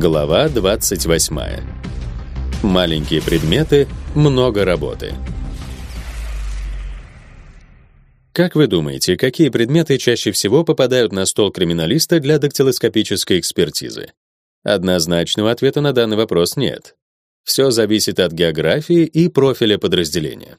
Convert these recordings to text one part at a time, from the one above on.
Глава 28. Маленькие предметы, много работы. Как вы думаете, какие предметы чаще всего попадают на стол криминалиста для дактилоскопической экспертизы? Однозначного ответа на данный вопрос нет. Все зависит от географии и профиля подразделения.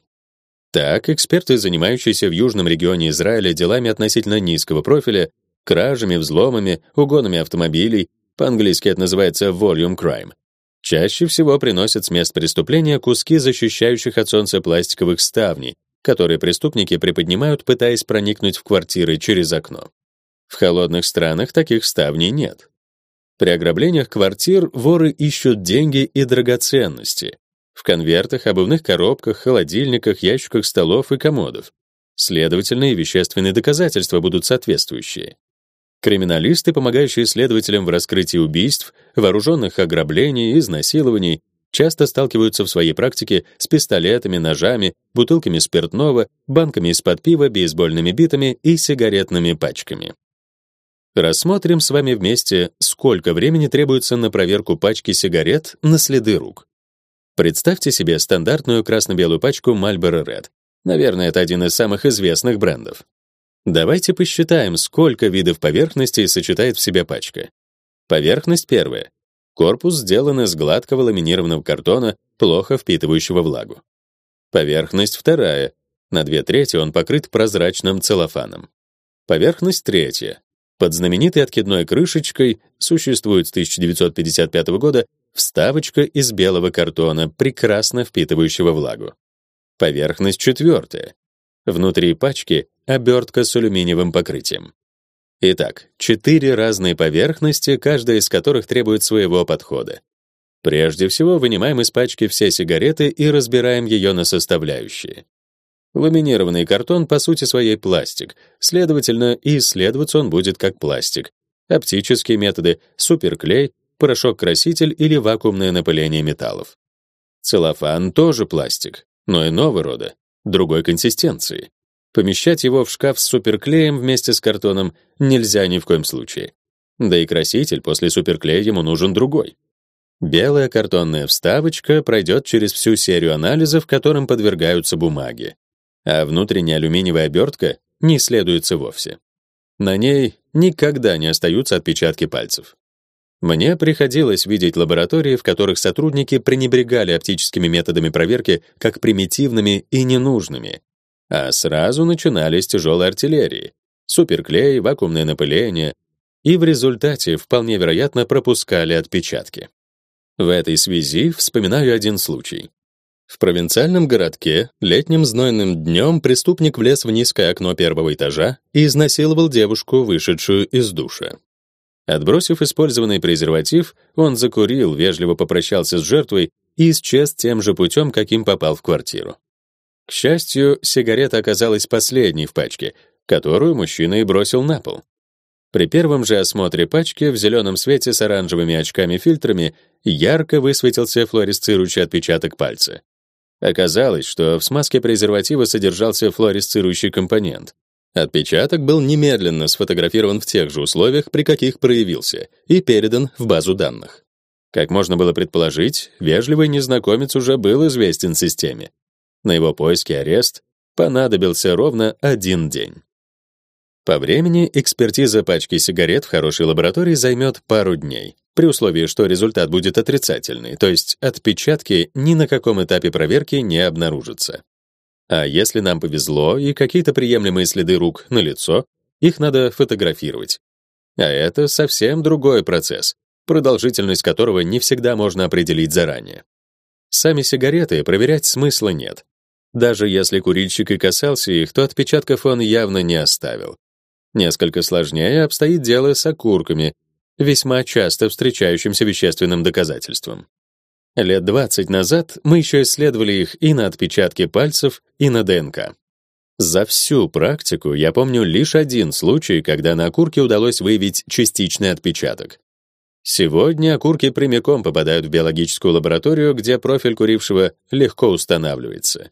Так, эксперты, занимающиеся в южном регионе Израиля делами относительно низкого профиля, кражами, взломами, угонами автомобилей, по-английски это называется volume crime, чаще всего приносят с мест преступления куски защищающих от солнца пластиковых ставней, которые преступники приподнимают, пытаясь проникнуть в квартиры через окно. В холодных странах таких ставней нет. При ограблениях квартир воры ищут деньги и драгоценности в конвертах, обувных коробках, холодильниках, ящиках столов и комодов. Следовательно, и вещественные доказательства будут соответствующие. Криминалисты, помогающие следователям в раскрытии убийств, вооруженных ограблений, изнасилований, часто сталкиваются в своей практике с пистолетами, ножами, бутылками спиртного, банками из-под пива, бейсбольными битами и сигаретными пачками. Рассмотрим с вами вместе, сколько времени требуется на проверку пачки сигарет на следы рук. Представьте себе стандартную красно-белую пачку Marlboro Red. Наверное, это один из самых известных брендов. Давайте посчитаем, сколько видов поверхностей сочетает в себе пачка. Поверхность первая. Корпус сделан из гладкого ламинированного картона, плохо впитывающего влагу. Поверхность вторая. На две трети он покрыт прозрачным целлофаном. Поверхность третья. Под знаменитой откидной крышечкой существует с 1955 года вставочка из белого картона, прекрасно впитывающего влагу. Поверхность четвертая. Внутри пачки обертка с алюминиевым покрытием. Итак, четыре разные поверхности, каждая из которых требует своего подхода. Прежде всего, вынимаем из пачки все сигареты и разбираем ее на составляющие. Ламинированный картон по сути своей пластик, следовательно, и исследоваться он будет как пластик. Оптические методы, суперклей, порошок-краситель или вакуумное напыление металлов. Целлофан тоже пластик, но иного рода, другой консистенции. Помещать его в шкаф с суперклеем вместе с картоном нельзя ни в коем случае. Да и краситель после суперклея ему нужен другой. Белая картонная вставочка пройдет через всю серию анализов, которым подвергаются бумаги. А внутренняя алюминиевая обертка не исследуется вовсе. На ней никогда не остаются отпечатки пальцев. Мне приходилось видеть лаборатории, в которых сотрудники пренебрегали оптическими методами проверки как примитивными и ненужными, а сразу начинали с тяжелой артиллерии, суперклей, вакуумное напыление, и в результате вполне вероятно пропускали отпечатки. В этой связи вспоминаю один случай. В провинциальном городке летним знойным днем преступник влез в низкое окно первого этажа и изнасиловал девушку, вышедшую из душа. Отбросив использованный презерватив, он закурил, вежливо попрощался с жертвой и исчез тем же путем, каким попал в квартиру. К счастью, сигарета оказалась последней в пачке, которую мужчина и бросил на пол. При первом же осмотре пачки в зеленом свете с оранжевыми очками-фильтрами ярко высветился флуоресцирующий отпечаток пальца. Оказалось, что в смазке презерватива содержался флуоресцирующий компонент. Отпечаток был немедленно сфотографирован в тех же условиях, при каких проявился, и передан в базу данных. Как можно было предположить, вежливый незнакомец уже был известен системе. На его поиски арест понадобился ровно один день. По времени экспертиза пачки сигарет в хорошей лаборатории займет пару дней, при условии, что результат будет отрицательный, то есть отпечатки ни на каком этапе проверки не обнаружатся. А если нам повезло и какие-то приемлемые следы рук на лицо, их надо фотографировать. А это совсем другой процесс, продолжительность которого не всегда можно определить заранее. Сами сигареты проверять смысла нет. Даже если курильщик и касался их, то отпечатков он явно не оставил. Несколько сложнее обстоит дело с окурками, весьма часто встречающимся вещественным доказательством. Лет 20 назад мы еще исследовали их и на отпечатки пальцев, и на ДНК. За всю практику я помню лишь один случай, когда на окурке удалось выявить частичный отпечаток. Сегодня окурки прямиком попадают в биологическую лабораторию, где профиль курившего легко устанавливается.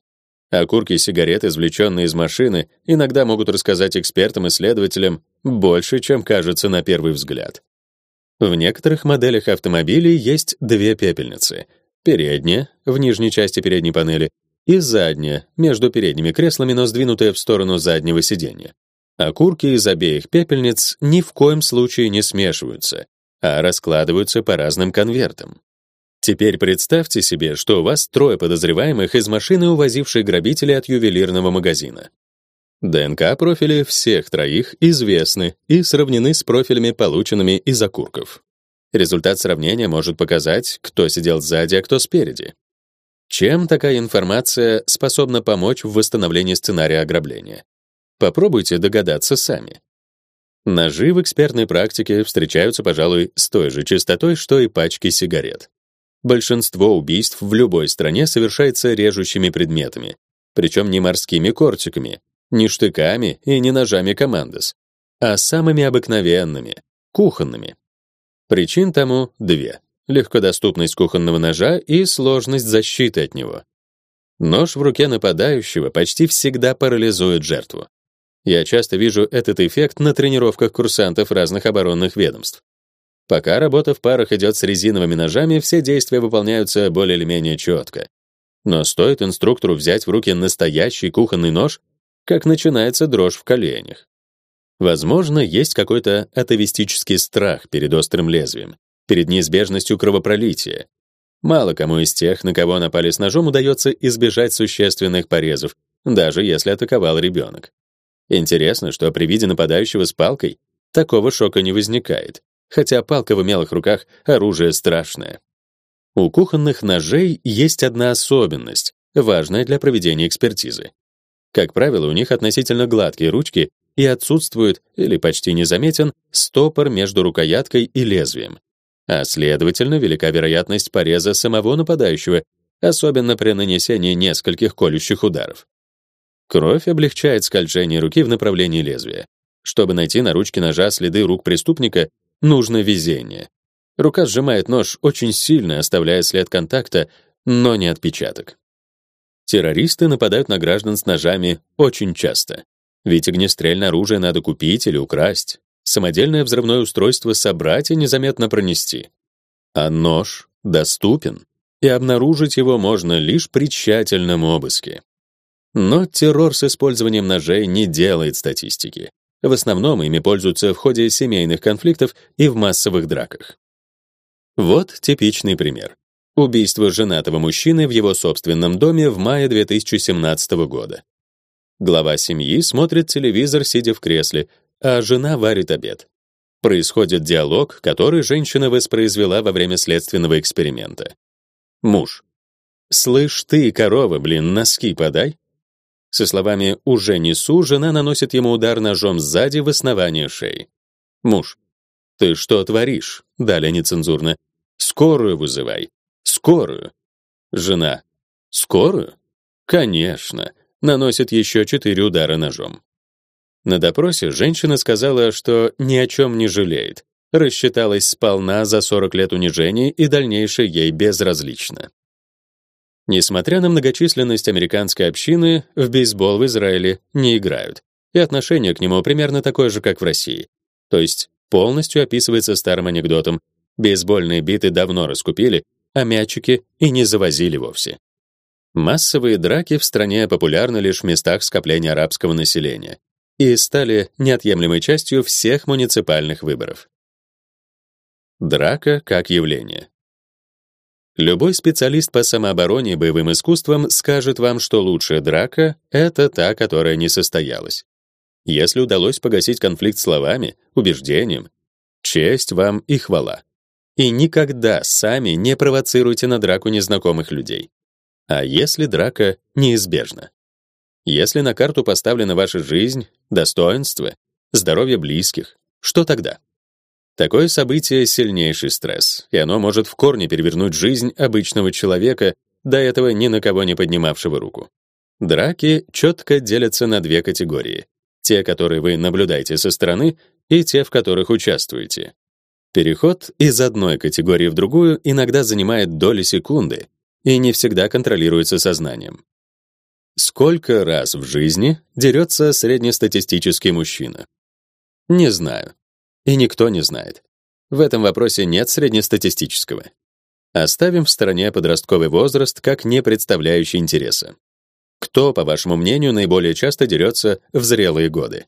Окурки сигарет, извлеченные из машины, иногда могут рассказать экспертам и следователям больше, чем кажется на первый взгляд. В некоторых моделях автомобилей есть две пепельницы: передняя в нижней части передней панели и задняя между передними креслами, но сдвинутая в сторону заднего сиденья. Окурки из обеих пепельниц ни в коем случае не смешиваются, а раскладываются по разным конвертам. Теперь представьте себе, что у вас трое подозреваемых из машины, увозившей грабителей от ювелирного магазина. ДНК-профили всех троих известны и сравнены с профилями, полученными из окурков. Результат сравнения может показать, кто сидел сзади, а кто спереди. Чем такая информация способна помочь в восстановлении сценария ограбления? Попробуйте догадаться сами. Ножи в экспертной практике встречаются, пожалуй, с той же частотой, что и пачки сигарет. Большинство убийств в любой стране совершается режущими предметами, причем не морскими кортиками, не штыками и не ножами командос, а самыми обыкновенными, кухонными. Причин тому две легкодоступность кухонного ножа и сложность защиты от него. Нож в руке нападающего почти всегда парализует жертву. Я часто вижу этот эффект на тренировках курсантов разных оборонных ведомств. Пока работа в парах идет с резиновыми ножами, все действия выполняются более или менее четко. Но стоит инструктору взять в руки настоящий кухонный нож, как начинается дрожь в коленях. Возможно, есть какой-то атовистический страх перед острым лезвием, перед неизбежностью кровопролития. Мало кому из тех, на кого напали с ножом, удается избежать существенных порезов, даже если атаковал ребенок. Интересно, что при виде нападающего с палкой такого шока не возникает, хотя палка в умелых руках — оружие страшное. У кухонных ножей есть одна особенность, важная для проведения экспертизы. Как правило, у них относительно гладкие ручки и отсутствует или почти незаметен стопор между рукояткой и лезвием, а следовательно, велика вероятность пореза самого нападающего, особенно при нанесении нескольких колющих ударов. Кровь облегчает скольжение руки в направлении лезвия. Чтобы найти на ручке ножа следы рук преступника, нужно везение. Рука сжимает нож очень сильно, оставляя след контакта, но не отпечаток. Террористы нападают на граждан с ножами очень часто. Ведь огнестрельное оружие надо купить или украсть самодельное взрывное устройство собрать и незаметно пронести. А нож доступен, и обнаружить его можно лишь при тщательном обыске. Но террор с использованием ножей не делает статистики. В основном ими пользуются в ходе семейных конфликтов и в массовых драках. Вот типичный пример. Убийство женатого мужчины в его собственном доме в мае 2017 года. Глава семьи смотрит телевизор, сидя в кресле, а жена варит обед. Происходит диалог, который женщина воспроизвела во время следственного эксперимента. Муж. «Слышь ты, корова, блин, носки подай». Со словами «уже несу» жена наносит ему удар ножом сзади в основание шеи. Муж. «Ты что творишь?» Далее нецензурно. «Скорую вызывай. Скорую». Жена. «Скорую?» «Конечно». Наносит еще четыре удара ножом. На допросе женщина сказала, что ни о чем не жалеет, рассчиталась сполна за 40 лет унижений и дальнейшее ей безразлично. Несмотря на многочисленность американской общины, в бейсбол в Израиле не играют, и отношение к нему примерно такое же, как в России. То есть полностью описывается старым анекдотом: бейсбольные биты давно раскупили, а мячики и не завозили вовсе. Массовые драки в стране популярны лишь в местах скопления арабского населения, и стали неотъемлемой частью всех муниципальных выборов. Драка как явление. Любой специалист по самообороне и боевым искусствам скажет вам, что лучшая драка это та, которая не состоялась. Если удалось погасить конфликт словами, убеждением, честь вам и хвала. И никогда сами не провоцируйте на драку незнакомых людей. А если драка неизбежна? Если на карту поставлена ваша жизнь, достоинство, здоровье близких, что тогда? Такое событие — сильнейший стресс, и оно может в корне перевернуть жизнь обычного человека, до этого ни на кого не поднимавшего руку. Драки четко делятся на две категории. Те, которые вы наблюдаете со стороны, и те, в которых участвуете. Переход из одной категории в другую иногда занимает доли секунды и не всегда контролируется сознанием. Сколько раз в жизни дерется среднестатистический мужчина? Не знаю. И никто не знает. В этом вопросе нет среднестатистического. Оставим в стороне подростковый возраст как не представляющий интереса. Кто, по вашему мнению, наиболее часто дерется в зрелые годы?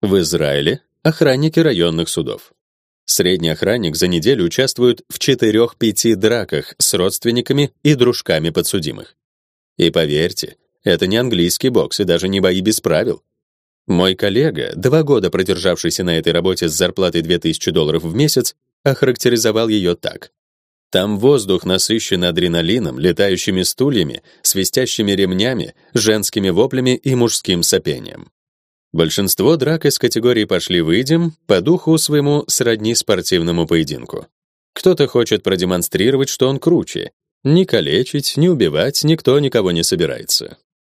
В Израиле охранники районных судов. Средний охранник за неделю участвует в 4-5 драках с родственниками и дружками подсудимых. И поверьте, это не английский бокс и даже не бои без правил. Мой коллега, два года продержавшийся на этой работе с зарплатой 2000 долларов в месяц, охарактеризовал ее так: там воздух насыщен адреналином, летающими стульями, свистящими ремнями, женскими воплями и мужским сопением. Большинство драк из категории «пошли выйдем» по духу своему сродни спортивному поединку. Кто-то хочет продемонстрировать, что он круче. Ни калечить, ни убивать никто никого не собирается.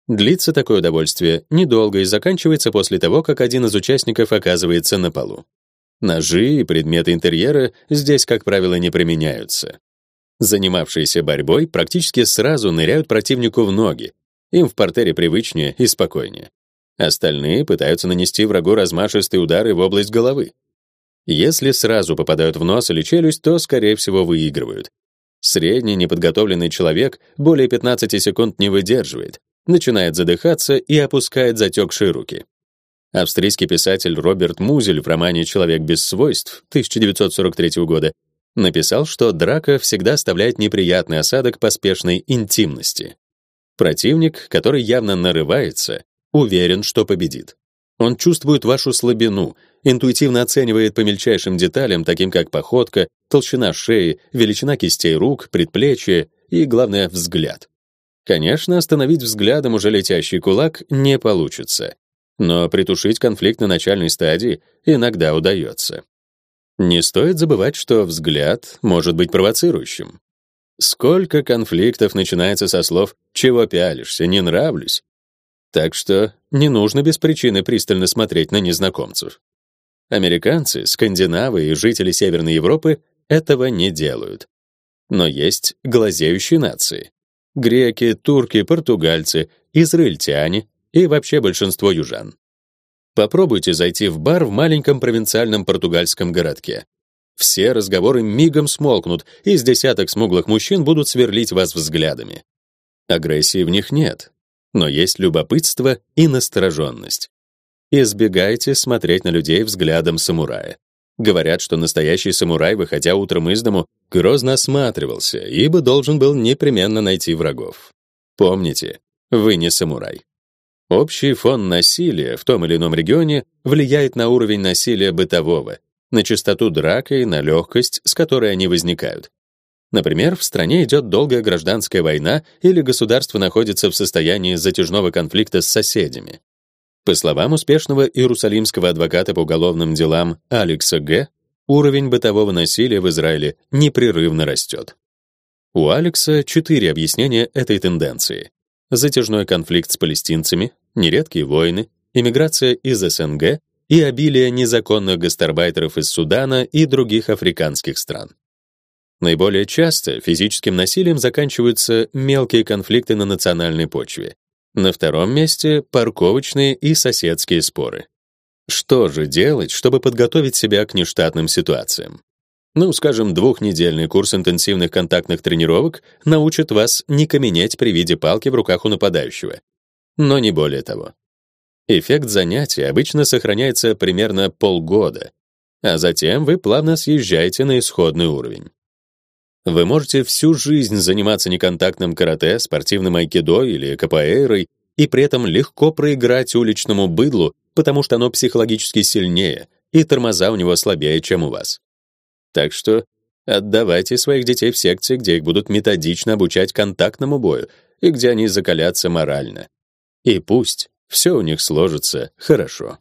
Длится такое удовольствие недолго и заканчивается после того, как один из участников оказывается на полу. Ножи и предметы интерьера здесь, как правило, не применяются. Занимавшиеся борьбой практически сразу ныряют противнику в ноги. Им в портере привычнее и спокойнее. Остальные пытаются нанести врагу размашистые удары в область головы. Если сразу попадают в нос или челюсть, то, скорее всего, выигрывают. Средний неподготовленный человек более 15 секунд не выдерживает, начинает задыхаться и опускает затекшие руки. Австрийский писатель Роберт Музель в романе Человек без свойств 1943 года написал, что драка всегда оставляет неприятный осадок поспешной интимности. Противник, который явно нарывается, уверен, что победит. Он чувствует вашу слабину, интуитивно оценивает по мельчайшим деталям, таким как походка, толщина шеи, величина кистей рук, предплечья и, главное, взгляд. Конечно, остановить взглядом уже летящий кулак не получится. Но притушить конфликт на начальной стадии иногда удается. Не стоит забывать, что взгляд может быть провоцирующим. Сколько конфликтов начинается со слов «чего пялишься, не нравлюсь». Так что не нужно без причины пристально смотреть на незнакомцев. Американцы, скандинавы и жители Северной Европы этого не делают. Но есть глазеющие нации. Греки, турки, португальцы, израильтяне, и вообще большинство южан. Попробуйте зайти в бар в маленьком провинциальном португальском городке. Все разговоры мигом смолкнут, и с десяток смуглых мужчин будут сверлить вас взглядами. Агрессии в них нет, но есть любопытство и настороженность. Избегайте смотреть на людей взглядом самурая. Говорят, что настоящий самурай, выходя утром из дому, грозно осматривался, ибо должен был непременно найти врагов. Помните, вы не самурай. Общий фон насилия в том или ином регионе влияет на уровень насилия бытового, на частоту драк и на легкость, с которой они возникают. Например, в стране идет долгая гражданская война или государство находится в состоянии затяжного конфликта с соседями. По словам успешного иерусалимского адвоката по уголовным делам Алекса Г., уровень бытового насилия в Израиле непрерывно растет. У Алекса четыре объяснения этой тенденции. Затяжной конфликт с палестинцами, нередкие войны, иммиграция из СНГ и обилие незаконных гастарбайтеров из Судана и других африканских стран. Наиболее часто физическим насилием заканчиваются мелкие конфликты на национальной почве. На втором месте парковочные и соседские споры. Что же делать, чтобы подготовить себя к нештатным ситуациям? Ну, скажем, двухнедельный курс интенсивных контактных тренировок научит вас не каменеть при виде палки в руках у нападающего, но не более того. Эффект занятия обычно сохраняется примерно полгода, а затем вы плавно съезжаете на исходный уровень. Вы можете всю жизнь заниматься неконтактным карате, спортивным айкидо или капоэйрой и при этом легко проиграть уличному быдлу, потому что оно психологически сильнее и тормоза у него слабее, чем у вас. Так что отдавайте своих детей в секции, где их будут методично обучать контактному бою и где они закалятся морально. И пусть все у них сложится хорошо.